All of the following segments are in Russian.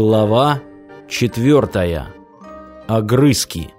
Глава четвертая. Огрызки.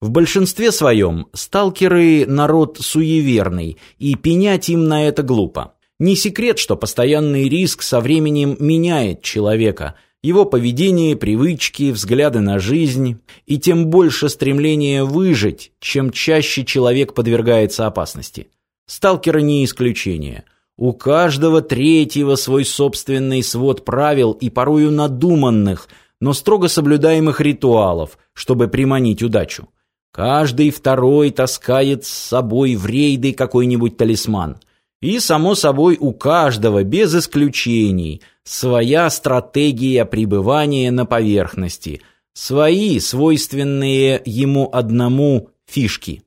В большинстве своем сталкеры – народ суеверный, и пенять им на это глупо. Не секрет, что постоянный риск со временем меняет человека, его поведение, привычки, взгляды на жизнь, и тем больше стремление выжить, чем чаще человек подвергается опасности. Сталкеры не исключение – у каждого третьего свой собственный свод правил и порою надуманных, но строго соблюдаемых ритуалов, чтобы приманить удачу. Каждый второй таскает с собой в рейды какой-нибудь талисман. И, само собой, у каждого, без исключений, своя стратегия пребывания на поверхности, свои, свойственные ему одному, фишки.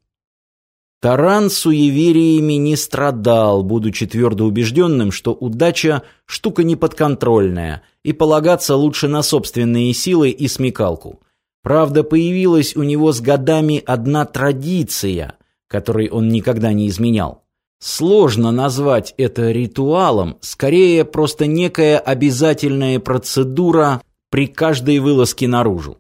Таран суевериями не страдал, будучи твердо убежденным, что удача – штука неподконтрольная, и полагаться лучше на собственные силы и смекалку. Правда, появилась у него с годами одна традиция, которой он никогда не изменял. Сложно назвать это ритуалом, скорее просто некая обязательная процедура при каждой вылазке наружу.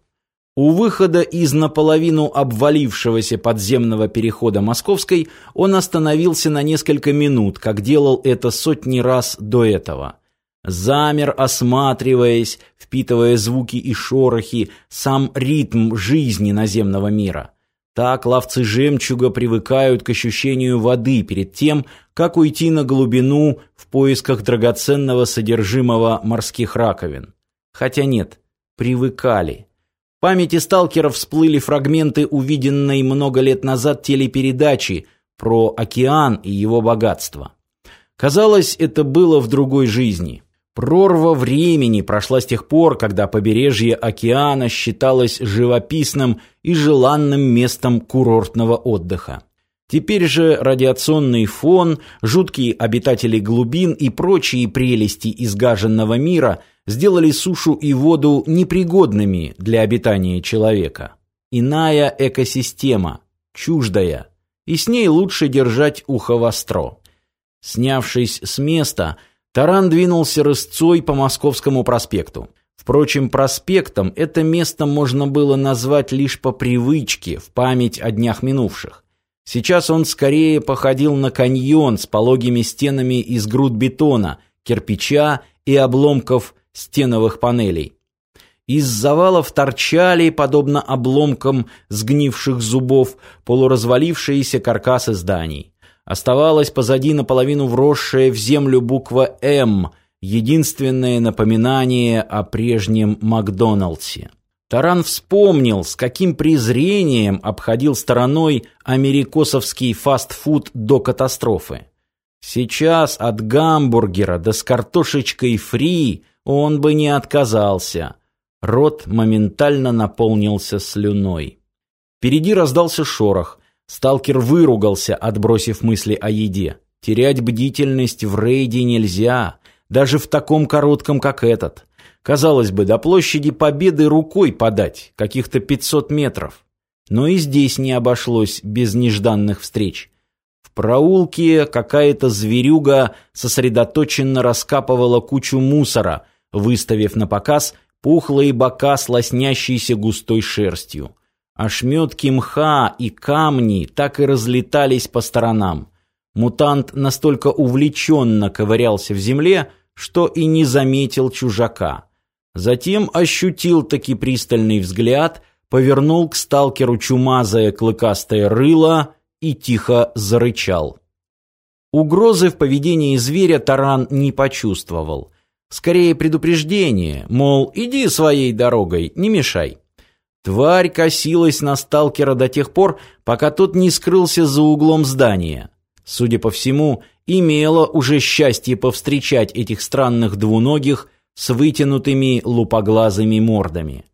У выхода из наполовину обвалившегося подземного перехода Московской он остановился на несколько минут, как делал это сотни раз до этого. Замер, осматриваясь, впитывая звуки и шорохи, сам ритм жизни наземного мира. Так ловцы жемчуга привыкают к ощущению воды перед тем, как уйти на глубину в поисках драгоценного содержимого морских раковин. Хотя нет, привыкали. В памяти сталкеров всплыли фрагменты увиденной много лет назад телепередачи про океан и его богатство. Казалось, это было в другой жизни. Прорва времени прошла с тех пор, когда побережье океана считалось живописным и желанным местом курортного отдыха. Теперь же радиационный фон, жуткие обитатели глубин и прочие прелести изгаженного мира – сделали сушу и воду непригодными для обитания человека. Иная экосистема, чуждая, и с ней лучше держать ухо востро. Снявшись с места, Таран двинулся рысцой по Московскому проспекту. Впрочем, проспектом это место можно было назвать лишь по привычке, в память о днях минувших. Сейчас он скорее походил на каньон с пологими стенами из груд бетона, кирпича и обломков стеновых панелей. Из завалов торчали, подобно обломкам сгнивших зубов, полуразвалившиеся каркасы зданий. Оставалась позади наполовину вросшая в землю буква «М», единственное напоминание о прежнем Макдоналдсе. Таран вспомнил, с каким презрением обходил стороной америкосовский фастфуд до катастрофы. Сейчас от гамбургера до с картошечкой фри – он бы не отказался. Рот моментально наполнился слюной. Впереди раздался шорох. Сталкер выругался, отбросив мысли о еде. Терять бдительность в рейде нельзя, даже в таком коротком, как этот. Казалось бы, до площади Победы рукой подать, каких-то 500 метров. Но и здесь не обошлось без нежданных встреч. В проулке какая-то зверюга сосредоточенно раскапывала кучу мусора – выставив на показ пухлые бока с лоснящейся густой шерстью. Ошметки мха и камни так и разлетались по сторонам. Мутант настолько увлеченно ковырялся в земле, что и не заметил чужака. Затем ощутил таки пристальный взгляд, повернул к сталкеру чумазое клыкастое рыло и тихо зарычал. Угрозы в поведении зверя Таран не почувствовал. Скорее предупреждение, мол, иди своей дорогой, не мешай. Тварь косилась на сталкера до тех пор, пока тот не скрылся за углом здания. Судя по всему, имела уже счастье повстречать этих странных двуногих с вытянутыми лупоглазыми мордами.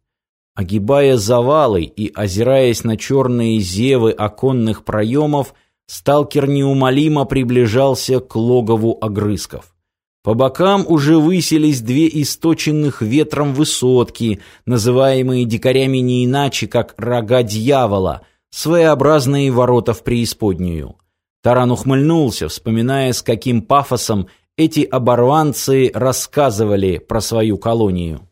Огибая завалы и озираясь на черные зевы оконных проемов, сталкер неумолимо приближался к логову огрызков. По бокам уже высились две источенных ветром высотки, называемые дикарями не иначе, как рога дьявола, своеобразные ворота в преисподнюю. Таран ухмыльнулся, вспоминая, с каким пафосом эти оборванцы рассказывали про свою колонию.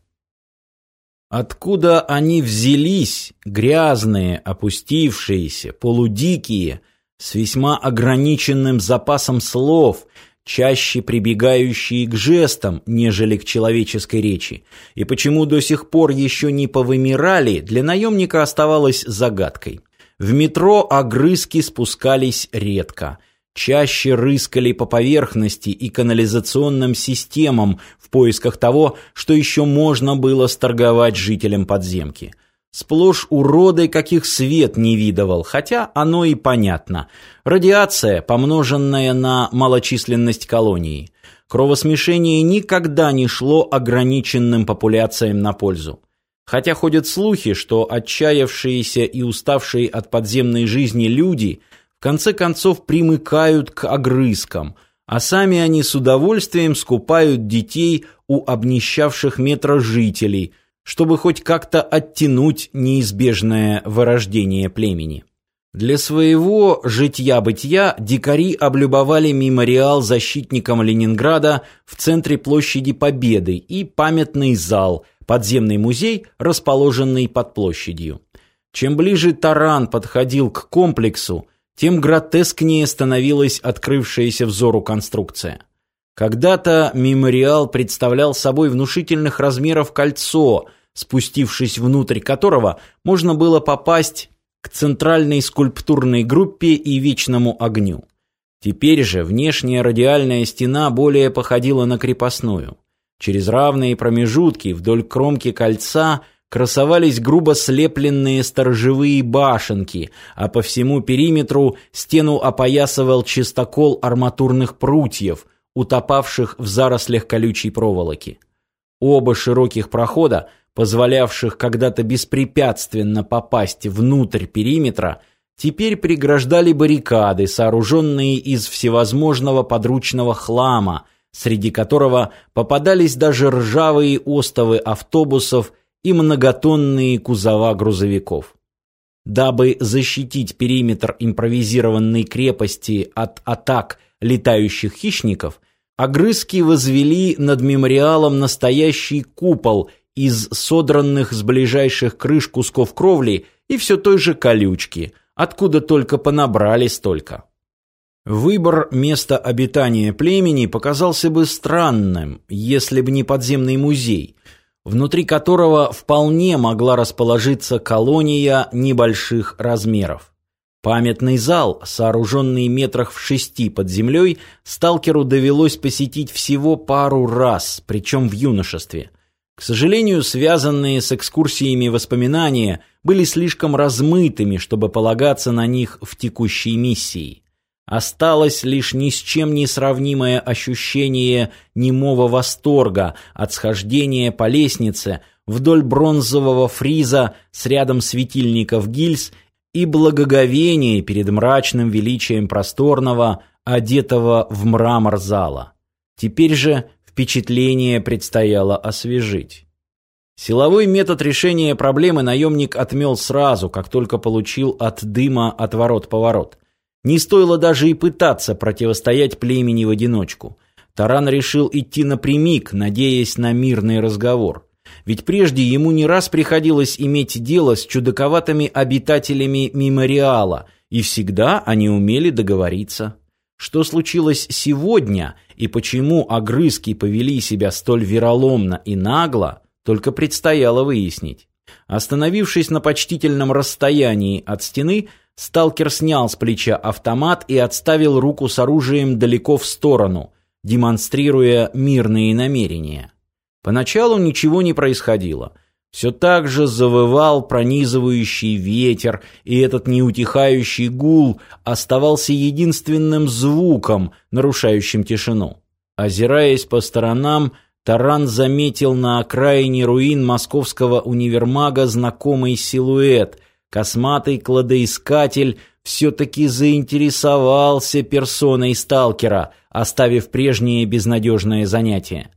Откуда они взялись, грязные, опустившиеся, полудикие, с весьма ограниченным запасом слов, чаще прибегающие к жестам, нежели к человеческой речи, и почему до сих пор еще не повымирали, для наемника оставалось загадкой. В метро огрызки спускались редко – чаще рыскали по поверхности и канализационным системам в поисках того, что еще можно было сторговать жителям подземки. Сплошь уроды, каких свет не видывал, хотя оно и понятно. Радиация, помноженная на малочисленность колонии. Кровосмешение никогда не шло ограниченным популяциям на пользу. Хотя ходят слухи, что отчаявшиеся и уставшие от подземной жизни люди – конце концов примыкают к огрызкам, а сами они с удовольствием скупают детей у обнищавших метрожителей, чтобы хоть как-то оттянуть неизбежное вырождение племени. Для своего житья-бытия дикари облюбовали мемориал защитникам Ленинграда в центре площади Победы и памятный зал, подземный музей, расположенный под площадью. Чем ближе таран подходил к комплексу, тем гротескнее становилась открывшаяся взору конструкция. Когда-то мемориал представлял собой внушительных размеров кольцо, спустившись внутрь которого можно было попасть к центральной скульптурной группе и вечному огню. Теперь же внешняя радиальная стена более походила на крепостную. Через равные промежутки вдоль кромки кольца красовались грубо слепленные сторожевые башенки, а по всему периметру стену опоясывал чистокол арматурных прутьев, утопавших в зарослях колючей проволоки. Оба широких прохода, позволявших когда-то беспрепятственно попасть внутрь периметра, теперь преграждали баррикады, сооруженные из всевозможного подручного хлама, среди которого попадались даже ржавые остовы автобусов и многотонные кузова грузовиков. Дабы защитить периметр импровизированной крепости от атак летающих хищников, огрызки возвели над мемориалом настоящий купол из содранных с ближайших крыш кусков кровли и все той же колючки, откуда только понабрали столько. Выбор места обитания племени показался бы странным, если бы не подземный музей – внутри которого вполне могла расположиться колония небольших размеров. Памятный зал, сооруженный метрах в шести под землей, сталкеру довелось посетить всего пару раз, причем в юношестве. К сожалению, связанные с экскурсиями воспоминания были слишком размытыми, чтобы полагаться на них в текущей миссии. Осталось лишь ни с чем не сравнимое ощущение немого восторга от схождения по лестнице вдоль бронзового фриза с рядом светильников гильз и благоговение перед мрачным величием просторного, одетого в мрамор зала. Теперь же впечатление предстояло освежить. Силовой метод решения проблемы наемник отмел сразу, как только получил от дыма отворот-поворот. Не стоило даже и пытаться противостоять племени в одиночку. Таран решил идти напрямик, надеясь на мирный разговор. Ведь прежде ему не раз приходилось иметь дело с чудаковатыми обитателями мемориала, и всегда они умели договориться. Что случилось сегодня и почему огрызки повели себя столь вероломно и нагло, только предстояло выяснить. Остановившись на почтительном расстоянии от стены, Сталкер снял с плеча автомат и отставил руку с оружием далеко в сторону, демонстрируя мирные намерения. Поначалу ничего не происходило. Все так же завывал пронизывающий ветер, и этот неутихающий гул оставался единственным звуком, нарушающим тишину. Озираясь по сторонам, Таран заметил на окраине руин московского универмага знакомый силуэт – Косматый кладоискатель все-таки заинтересовался персоной сталкера, оставив прежнее безнадежное занятие.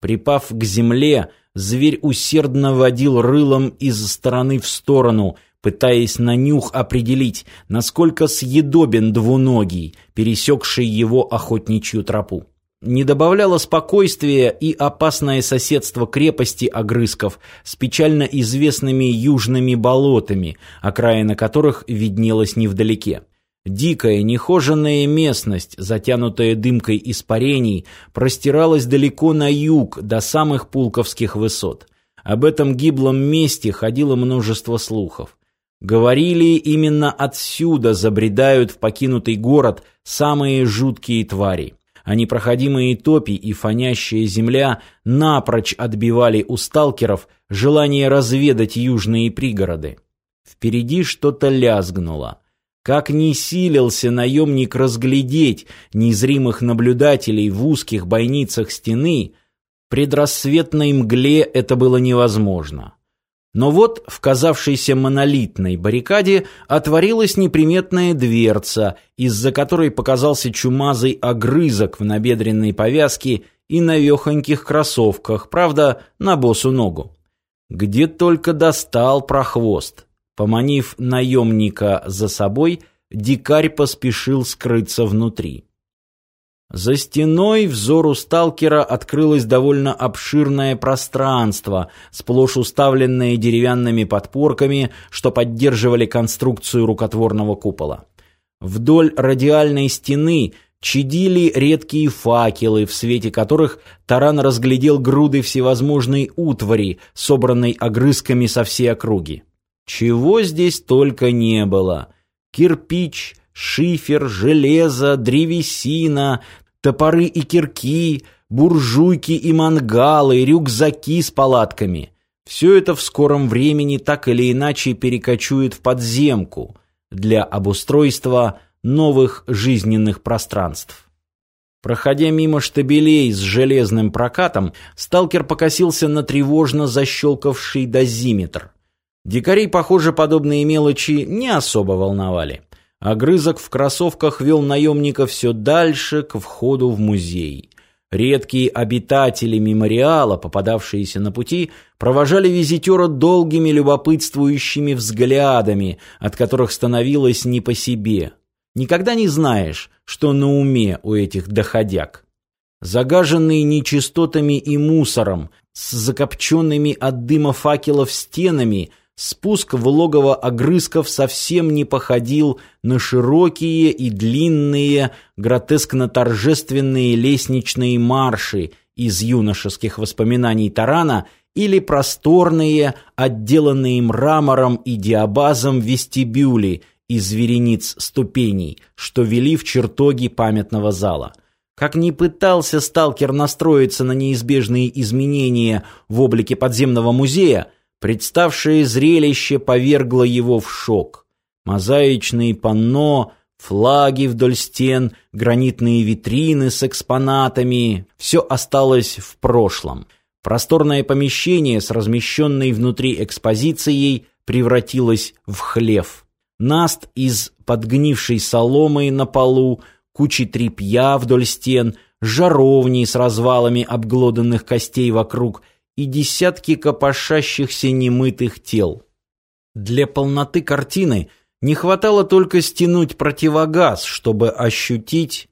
Припав к земле, зверь усердно водил рылом из стороны в сторону, пытаясь на нюх определить, насколько съедобен двуногий, пересекший его охотничью тропу. не добавляло спокойствия и опасное соседство крепости огрызков с печально известными южными болотами, окраина которых виднелась невдалеке. Дикая, нехоженная местность, затянутая дымкой испарений, простиралась далеко на юг, до самых Пулковских высот. Об этом гиблом месте ходило множество слухов. Говорили, именно отсюда забредают в покинутый город самые жуткие твари а непроходимые топи и фонящая земля напрочь отбивали у сталкеров желание разведать южные пригороды. Впереди что-то лязгнуло. Как ни силился наемник разглядеть незримых наблюдателей в узких бойницах стены, в предрассветной мгле это было невозможно. Но вот в казавшейся монолитной баррикаде отворилась неприметная дверца, из-за которой показался чумазый огрызок в набедренной повязке и навехоньких кроссовках, правда, на босу ногу. Где только достал прохвост. Поманив наемника за собой, дикарь поспешил скрыться внутри. За стеной взору сталкера открылось довольно обширное пространство, сплошь уставленное деревянными подпорками, что поддерживали конструкцию рукотворного купола. Вдоль радиальной стены чадили редкие факелы, в свете которых Таран разглядел груды всевозможной утвари, собранной огрызками со всей округи. Чего здесь только не было. Кирпич, шифер, железо, древесина, топоры и кирки, буржуйки и мангалы, рюкзаки с палатками. Все это в скором времени так или иначе перекочует в подземку для обустройства новых жизненных пространств. Проходя мимо штабелей с железным прокатом, сталкер покосился на тревожно защелкавший дозиметр. Дикарей, похоже, подобные мелочи не особо волновали. Огрызок в кроссовках вел наемника все дальше к входу в музей. Редкие обитатели мемориала, попадавшиеся на пути, провожали визитера долгими любопытствующими взглядами, от которых становилось не по себе. Никогда не знаешь, что на уме у этих доходяг. Загаженные нечистотами и мусором, с закопченными от дыма факелов стенами – Спуск в логово огрызков совсем не походил на широкие и длинные, гротескно-торжественные лестничные марши из юношеских воспоминаний Тарана или просторные, отделанные мрамором и диабазом вестибюли из верениц ступеней, что вели в чертоги памятного зала. Как ни пытался сталкер настроиться на неизбежные изменения в облике подземного музея, Представшее зрелище повергло его в шок. Мозаичные панно, флаги вдоль стен, гранитные витрины с экспонатами – все осталось в прошлом. Просторное помещение с размещенной внутри экспозицией превратилось в хлев. Наст из подгнившей соломы на полу, кучи тряпья вдоль стен, жаровни с развалами обглоданных костей вокруг – и десятки копошащихся немытых тел. Для полноты картины не хватало только стянуть противогаз, чтобы ощутить...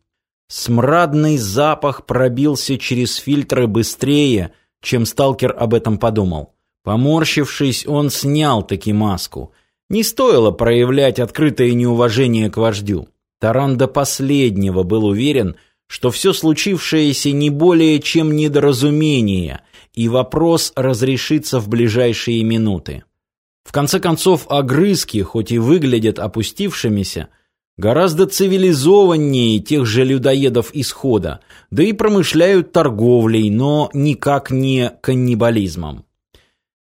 Смрадный запах пробился через фильтры быстрее, чем сталкер об этом подумал. Поморщившись, он снял таки маску. Не стоило проявлять открытое неуважение к вождю. Таран до последнего был уверен, что все случившееся не более чем недоразумение, и вопрос разрешится в ближайшие минуты. В конце концов, огрызки, хоть и выглядят опустившимися, гораздо цивилизованнее тех же людоедов исхода, да и промышляют торговлей, но никак не каннибализмом.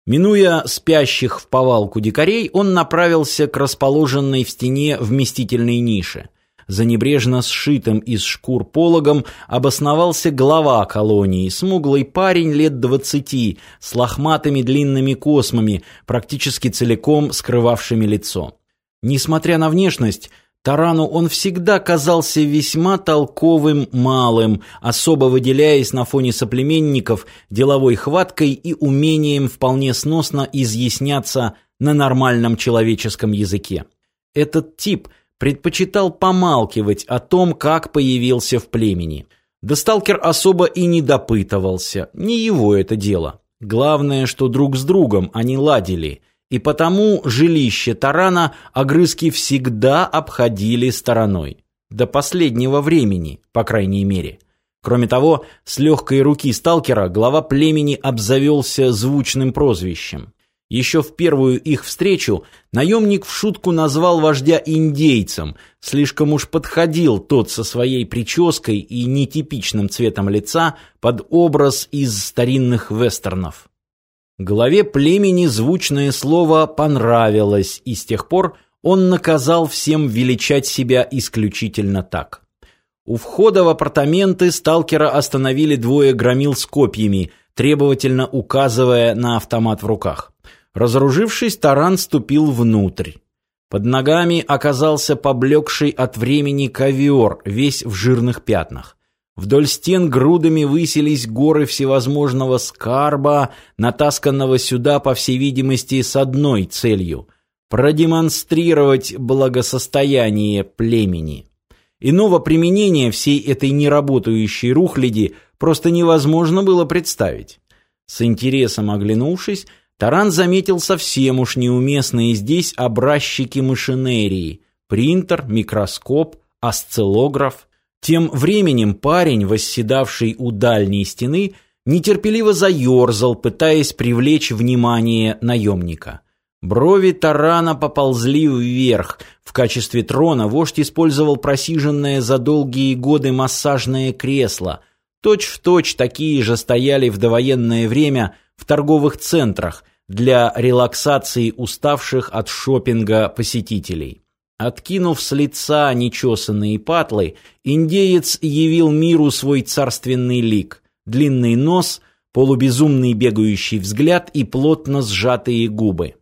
Минуя спящих в повалку дикарей, он направился к расположенной в стене вместительной нише – за небрежно сшитым из шкур пологом обосновался глава колонии, смуглый парень лет двадцати, с лохматыми длинными космами, практически целиком скрывавшими лицо. Несмотря на внешность, Тарану он всегда казался весьма толковым малым, особо выделяясь на фоне соплеменников деловой хваткой и умением вполне сносно изъясняться на нормальном человеческом языке. Этот тип – предпочитал помалкивать о том, как появился в племени. Да сталкер особо и не допытывался, не его это дело. Главное, что друг с другом они ладили, и потому жилище тарана огрызки всегда обходили стороной. До последнего времени, по крайней мере. Кроме того, с легкой руки сталкера глава племени обзавелся звучным прозвищем. Еще в первую их встречу наемник в шутку назвал вождя индейцем, слишком уж подходил тот со своей прической и нетипичным цветом лица под образ из старинных вестернов. Главе племени звучное слово понравилось, и с тех пор он наказал всем величать себя исключительно так. У входа в апартаменты сталкера остановили двое громил с копьями, требовательно указывая на автомат в руках. Разоружившись, таран ступил внутрь. Под ногами оказался поблекший от времени ковер, весь в жирных пятнах. Вдоль стен грудами высились горы всевозможного скарба, натасканного сюда, по всей видимости, с одной целью – продемонстрировать благосостояние племени. Иного применения всей этой неработающей рухляди просто невозможно было представить. С интересом оглянувшись, Таран заметил совсем уж неуместные здесь образчики машинерии – принтер, микроскоп, осциллограф. Тем временем парень, восседавший у дальней стены, нетерпеливо заерзал, пытаясь привлечь внимание наемника. Брови Тарана поползли вверх. В качестве трона вождь использовал просиженное за долгие годы массажное кресло. Точь-в-точь точь такие же стояли в довоенное время в торговых центрах, для релаксации уставших от шопинга посетителей. Откинув с лица нечесанные патлы, индеец явил миру свой царственный лик, длинный нос, полубезумный бегающий взгляд и плотно сжатые губы.